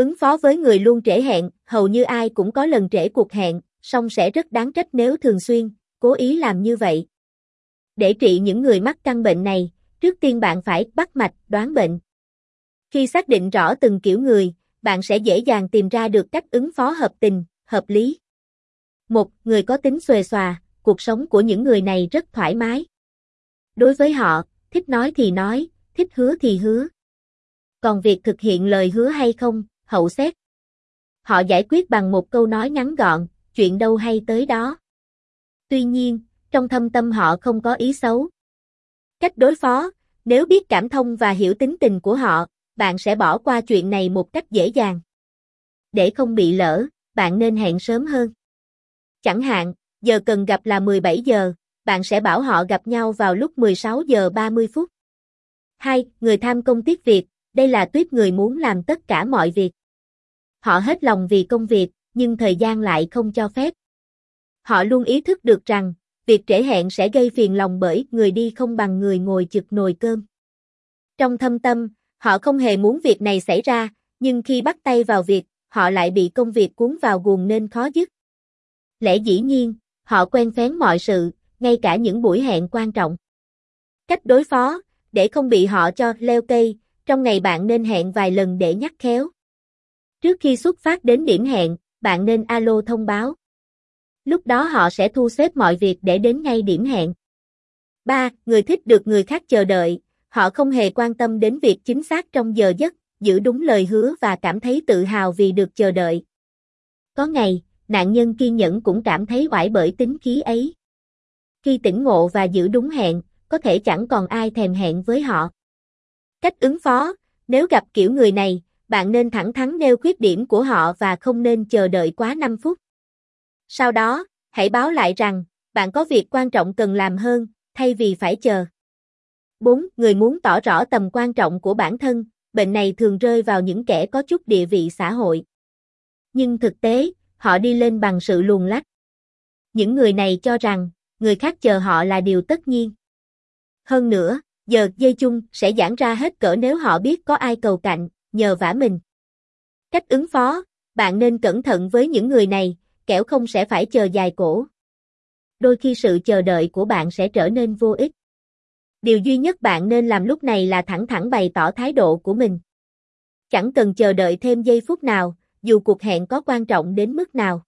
Ứng phó với người luôn trễ hẹn, hầu như ai cũng có lần trễ cuộc hẹn, song sẽ rất đáng trách nếu thường xuyên, cố ý làm như vậy. Để trị những người mắc căn bệnh này, trước tiên bạn phải bắt mạch, đoán bệnh. Khi xác định rõ từng kiểu người, bạn sẽ dễ dàng tìm ra được cách ứng phó hợp tình, hợp lý. Một người có tính xuề xòa, cuộc sống của những người này rất thoải mái. Đối với họ, thích nói thì nói, thích hứa thì hứa. Còn việc thực hiện lời hứa hay không, hậu xét. Họ giải quyết bằng một câu nói ngắn gọn, chuyện đâu hay tới đó. Tuy nhiên, trong thâm tâm họ không có ý xấu. Cách đối phó, nếu biết cảm thông và hiểu tính tình của họ, bạn sẽ bỏ qua chuyện này một cách dễ dàng. Để không bị lỡ, bạn nên hẹn sớm hơn. Chẳng hạn, giờ cần gặp là 17 giờ, bạn sẽ bảo họ gặp nhau vào lúc 16 giờ 30 phút. 2. Người tham công tiếc việc, đây là tuyết người muốn làm tất cả mọi việc. Họ hết lòng vì công việc, nhưng thời gian lại không cho phép. Họ luôn ý thức được rằng, việc trễ hẹn sẽ gây phiền lòng bởi người đi không bằng người ngồi chực nồi cơm. Trong thâm tâm, họ không hề muốn việc này xảy ra, nhưng khi bắt tay vào việc, họ lại bị công việc cuốn vào guồng nên khó dứt. Lẽ dĩ nhiên, họ quen phén mọi sự, ngay cả những buổi hẹn quan trọng. Cách đối phó, để không bị họ cho leo cây, trong ngày bạn nên hẹn vài lần để nhắc khéo. Trước khi xuất phát đến điểm hẹn, bạn nên alo thông báo. Lúc đó họ sẽ thu xếp mọi việc để đến ngay điểm hẹn. 3. Người thích được người khác chờ đợi, họ không hề quan tâm đến việc chính xác trong giờ giấc, giữ đúng lời hứa và cảm thấy tự hào vì được chờ đợi. Có ngày, nạn nhân kiên nhẫn cũng cảm thấy oải bởi tính khí ấy. Khi tỉnh ngộ và giữ đúng hẹn, có thể chẳng còn ai thèm hẹn với họ. Cách ứng phó, nếu gặp kiểu người này, bạn nên thẳng thắn nêu khuyết điểm của họ và không nên chờ đợi quá 5 phút. Sau đó, hãy báo lại rằng, bạn có việc quan trọng cần làm hơn, thay vì phải chờ. 4. Người muốn tỏ rõ tầm quan trọng của bản thân, bệnh này thường rơi vào những kẻ có chút địa vị xã hội. Nhưng thực tế, họ đi lên bằng sự luồn lách. Những người này cho rằng, người khác chờ họ là điều tất nhiên. Hơn nữa, giờ dây chung sẽ giãn ra hết cỡ nếu họ biết có ai cầu cạnh, nhờ vả mình. Cách ứng phó, bạn nên cẩn thận với những người này, kẻo không sẽ phải chờ dài cổ. Đôi khi sự chờ đợi của bạn sẽ trở nên vô ích. Điều duy nhất bạn nên làm lúc này là thẳng thắn bày tỏ thái độ của mình. Chẳng cần chờ đợi thêm giây phút nào, dù cuộc hẹn có quan trọng đến mức nào.